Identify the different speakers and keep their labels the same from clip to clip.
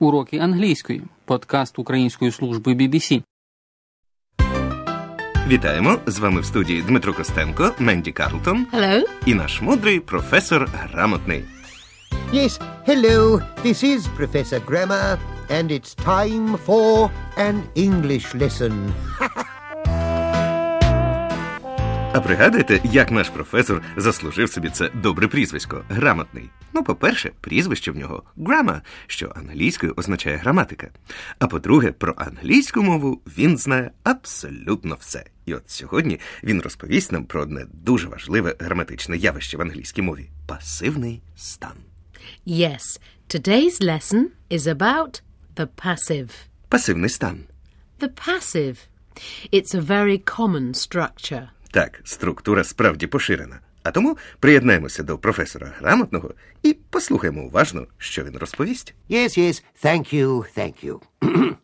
Speaker 1: Уроки англійської. Подкаст Української служби BBC.
Speaker 2: Вітаємо! З вами в студії Дмитро Костенко, Менді Карлтон
Speaker 3: Hello.
Speaker 2: і наш мудрий професор грамотний.
Speaker 4: Yes, hello, this is Professor Grammar, and it's time for an English lesson.
Speaker 2: А пригадуєте, як наш професор заслужив собі це добре прізвисько грамотний? Ну, по-перше, прізвище в нього grammar, що англійською означає граматика. А по-друге, про англійську мову він знає абсолютно все. І от сьогодні він розповість нам про одне дуже важливе граматичне явище в англійській мові пасивний стан.
Speaker 3: Yes, today's lesson is about the passive.
Speaker 2: Пасивний стан.
Speaker 3: The passive. It's a very common structure.
Speaker 2: Так, структура справді поширена. А тому приєднаємося до професора грамотного і послухаємо уважно, що він розповість.
Speaker 4: Yes, yes, thank you, thank you.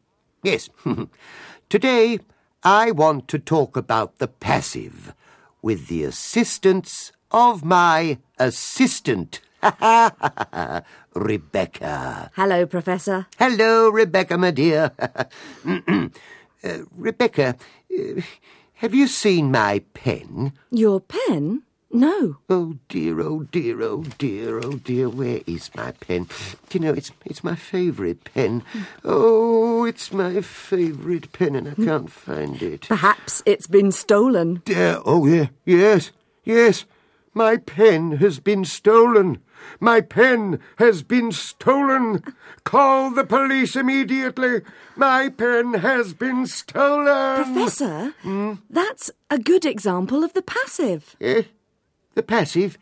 Speaker 4: yes, today I want to talk about the passive with the assistance of my assistant, Rebecca.
Speaker 5: Hello, Professor.
Speaker 4: Hello, Rebecca, my dear. uh, Rebecca, uh, have you seen my pen?
Speaker 5: Your pen? No.
Speaker 4: Oh dear, oh dear, oh dear, oh dear, where is my pen? Do you know, it's it's my favourite pen. Oh, it's my favourite pen and I can't find it.
Speaker 5: Perhaps it's been stolen.
Speaker 4: Dear, oh yeah, yes, yes. My pen has been stolen. My pen has been stolen. Call the police immediately. My pen has been stolen.
Speaker 5: Professor, that's a good example of the passive.
Speaker 4: Eh? The passive?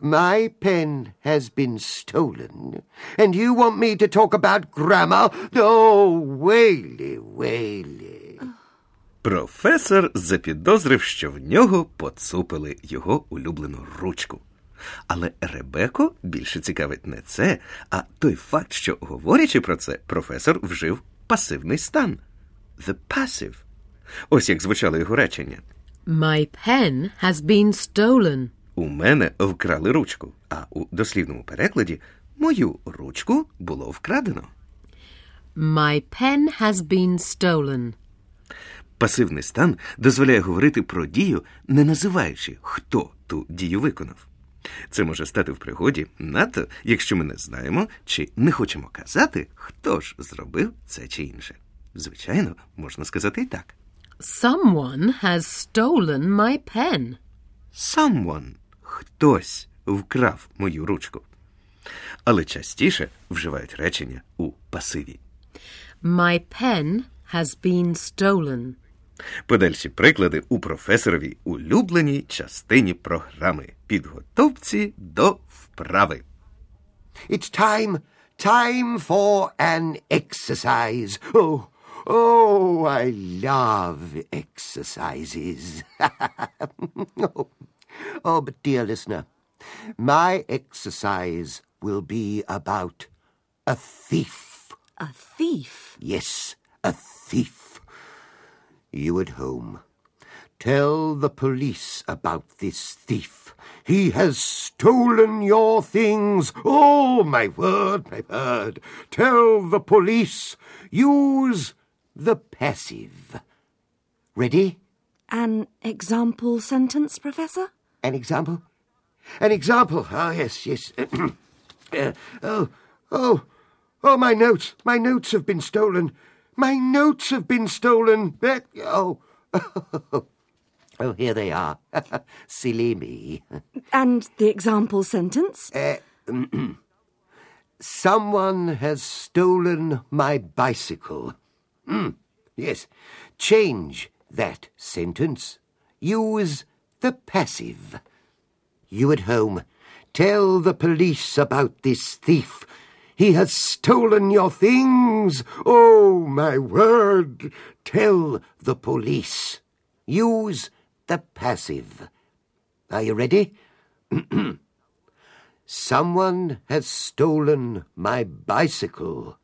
Speaker 4: My pen has been stolen, and you want me to talk about grammar? Oh, Whaley, Whaley.
Speaker 2: Професор запідозрив, що в нього поцупили його улюблену ручку. Але Ребеко більше цікавить не це, а той факт, що, говорячи про це, професор вжив пасивний стан. The passive. Ось як звучало його речення.
Speaker 3: My pen has been stolen.
Speaker 2: У мене вкрали ручку, а у дослівному перекладі мою ручку було вкрадено.
Speaker 3: My pen has been stolen.
Speaker 2: Пасивний стан дозволяє говорити про дію, не називаючи, хто ту дію виконав. Це може стати в пригоді, надто якщо ми не знаємо чи не хочемо казати, хто ж зробив це чи інше. Звичайно, можна сказати і так:
Speaker 3: Someone has stolen my pen.
Speaker 2: Someone – хтось вкрав мою ручку. Але частіше вживають речення у пасиві.
Speaker 3: My pen has been stolen.
Speaker 2: Подальші приклади у професоровій улюбленій частині програми підготовці до вправи.
Speaker 4: It's time, time for an exercise. Oh, oh, I love exercises. oh, oh, but dear listener, my exercise will be about a thief.
Speaker 5: A thief.
Speaker 4: Yes, a thief. You at home. Tell the police about this thief. He has stolen your things. Oh, my word, my word. Tell the police. Use the passive. Ready?
Speaker 5: An example sentence, Professor?
Speaker 4: An example? An example. Ah, yes, yes. Uh, oh, oh, oh, my notes. My notes have been stolen. My notes have been stolen. That, oh, oh, here they are. Silly me.
Speaker 5: And the example sentence?
Speaker 4: Someone has stolen my bicycle. Hmm, yes. Change that sentence. Use the passive. You at home, tell the police about this thief. He has stolen your things. Oh, my word. Tell the police. Use the passive. Are you ready? Someone has stolen my bicycle.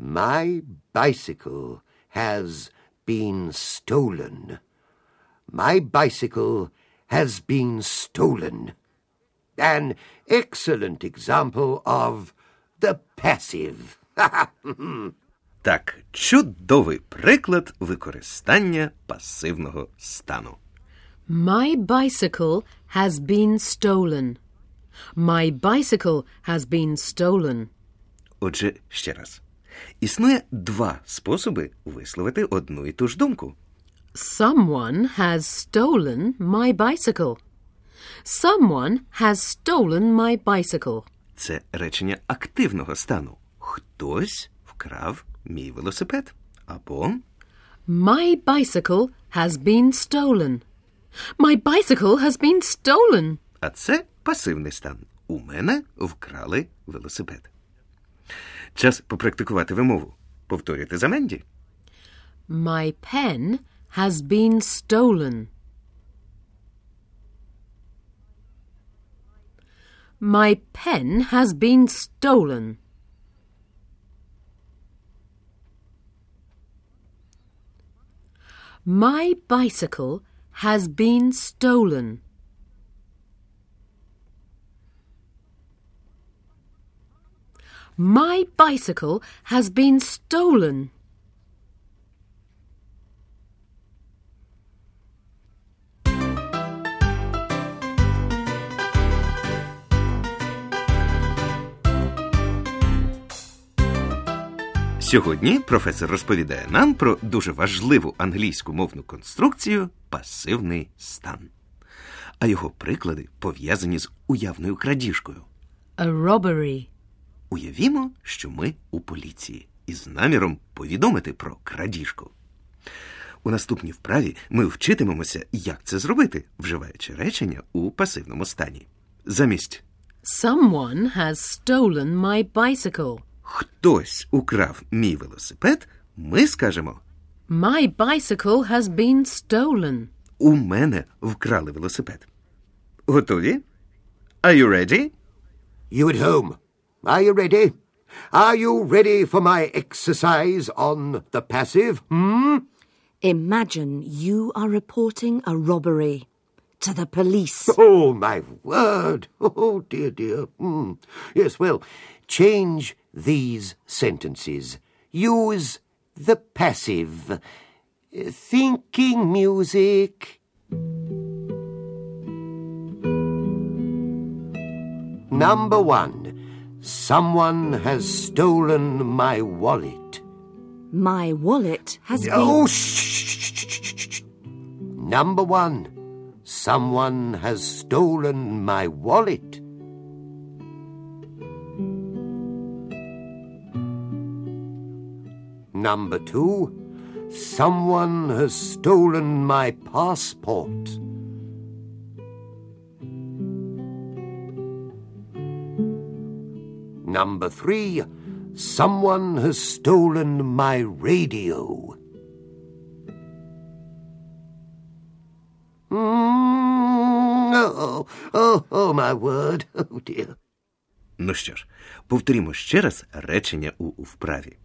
Speaker 4: My bicycle has been stolen. My bicycle has been stolen. An excellent example of the passive.
Speaker 2: Так, чудовий приклад використання пасивного стану.
Speaker 3: My bicycle has been stolen. My bicycle has been stolen.
Speaker 2: Отже, ще раз. Існує два способи висловити одну і ту ж думку.
Speaker 3: Someone has stolen my bicycle. Someone has stolen my bicycle.
Speaker 2: Це речення активного стану. Хтось вкрав мій велосипед. Або
Speaker 3: My bicycle has been stolen. My bicycle has been stolen.
Speaker 2: а це пасивний стан. У мене вкрали велосипед. Час попрактикувати вимову. Повторюйте за Менді.
Speaker 3: My pen has been stolen. My pen has been stolen. My bicycle has been stolen. My bicycle has been stolen.
Speaker 2: Сьогодні професор розповідає нам про дуже важливу англійську мовну конструкцію пасивний стан. А його приклади пов'язані з уявною крадіжкою.
Speaker 3: A robbery.
Speaker 2: Уявімо, що ми у поліції із наміром повідомити про крадіжку. У наступній вправі ми вчитимемося, як це зробити, вживаючи речення у пасивному стані. Замість
Speaker 3: Someone has stolen my bicycle.
Speaker 2: хтось украв мій велосипед, ми скажемо
Speaker 3: My bicycle has been stolen.
Speaker 2: У мене вкрали велосипед. Готові? Are you ready?
Speaker 4: You at home, are you ready? Are you ready for my exercise on the passive? Hmm?
Speaker 5: Imagine you are reporting a robbery to the police.
Speaker 4: Oh, my word. Oh, dear, dear. Hmm. Yes, well, change these sentences. Use the passive. Thinking music. Number one. Someone has stolen my wallet.
Speaker 5: My wallet has
Speaker 4: Oh,
Speaker 5: been.
Speaker 4: shh, shh. Number one. Someone has stolen my wallet. Number two. Someone has stolen my passport. Number three. Someone has stolen my radio. Mm, oh, oh, oh, my word. Oh, dear.
Speaker 2: Ну що ж, повторімо ще раз речення у у вправі.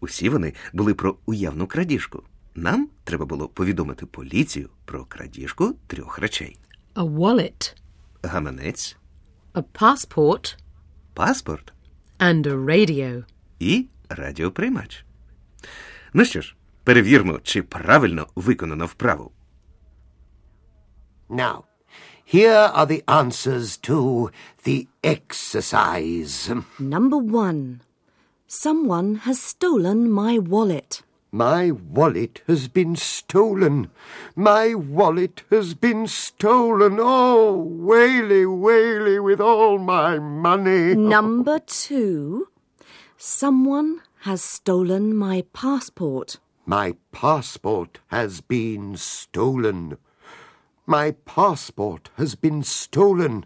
Speaker 2: Усі вони були про уявну крадіжку. Нам треба було повідомити поліцію про крадіжку трьох речей:
Speaker 3: A wallet,
Speaker 2: гаманець,
Speaker 3: a passport,
Speaker 2: паспорт
Speaker 3: and a radio.
Speaker 2: і радіоприймач. Ну що ж, перевірмо, чи правильно виконано вправу.
Speaker 4: Now, here are the answers to the exercise.
Speaker 5: Number one. Someone has stolen my wallet.
Speaker 4: My wallet has been stolen. My wallet has been stolen. Oh, whaley, whaley, with all my money.
Speaker 5: Number two. Someone has stolen my passport.
Speaker 4: My passport has been stolen. My passport has been stolen.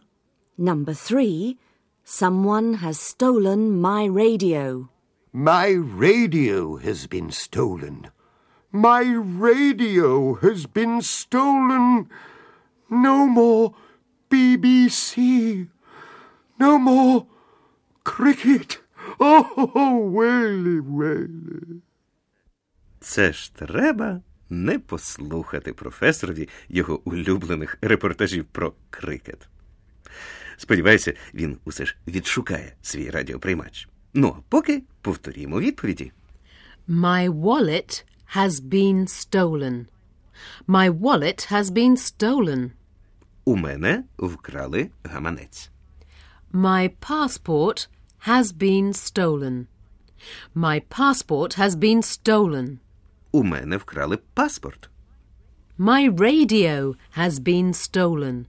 Speaker 5: Number three. Someone has stolen my radio.
Speaker 4: My radio has been stolen. My radio has been stolen. No more BBC. No more cricket. Oh, Whaley, Whaley.
Speaker 2: Це ж треба не послухати професорові його улюблених репортажів про крикет. Сподіваюся, він усе ж відшукає свій радіоприймач. Ну, а поки повторімо відповіді.
Speaker 3: My wallet has been stolen. My wallet has been stolen.
Speaker 2: У мене вкрали гаманець.
Speaker 3: My passport has been stolen. My passport has been stolen.
Speaker 2: У мене вкрали паспорт.
Speaker 3: My radio has been stolen.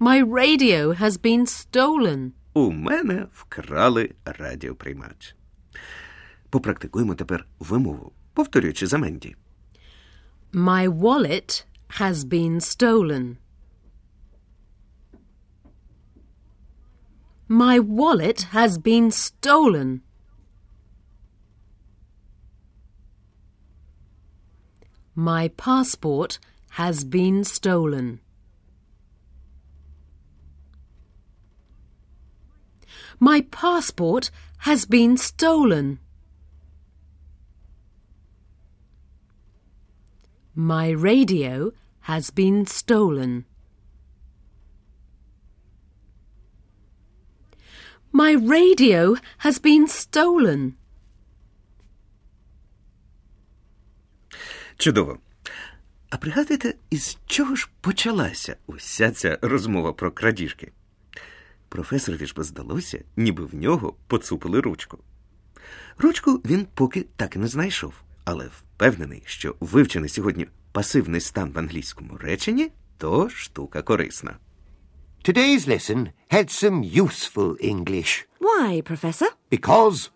Speaker 3: My radio has been stolen.
Speaker 2: У мене вкрали радіоприймач. Попрактикуємо тепер вимову, повторюючи за Менді.
Speaker 3: My wallet has been stolen. My wallet has been stolen. My passport has been stolen. My passport has been stolen. My radio has been stolen. My radio has been stolen.
Speaker 2: Чудово. А пригадуєте, із чого ж почалася уся ця розмова про крадіжки? Професорові ж би здалося, ніби в нього поцупили ручку. Ручку він поки так і не знайшов, але впевнений, що вивчений сьогодні пасивний стан в англійському реченні то штука корисна.
Speaker 4: Today's lesson had some useful English.
Speaker 5: Why, Professor?
Speaker 4: Because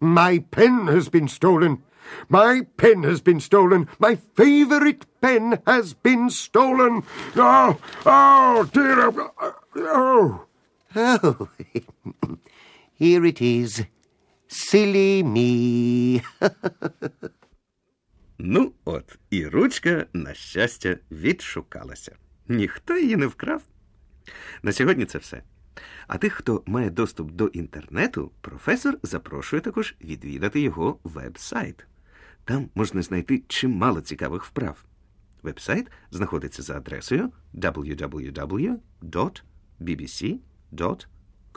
Speaker 4: my pen has been stolen. My pen has been stolen. My favorite pen has been stolen. Oh, oh, dear. Oh. Oh. Here it is. Silly me.
Speaker 2: Ну, от, і ручка, на щастя, відшукалася. Ніхто її не вкрав. На сьогодні це все. А тих, хто має доступ до інтернету, професор запрошує також відвідати його веб-сайт. Там можна знайти чимало цікавих вправ. Веб-сайт знаходиться за адресою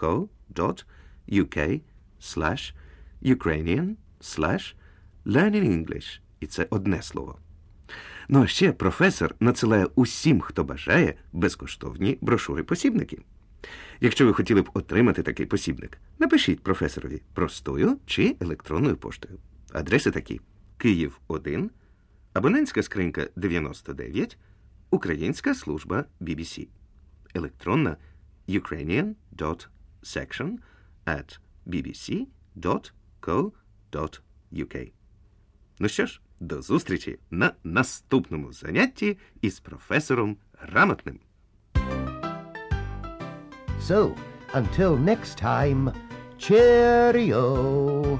Speaker 2: www.bbc.co.uk slash Ukrainian slash learning English. І це одне слово. Ну а ще професор надсилає усім, хто бажає, безкоштовні брошури-посібники. Якщо ви хотіли б отримати такий посібник, напишіть професорові простою чи електронною поштою. Адреси такі: Київ 1, абонентська скринька 99, Українська служба BBC. Електронна ukrainian.section at bbc.co.uk. Ну що ж, до зустрічі на наступному занятті із професором Грамотним.
Speaker 4: So, until next time, cheerio!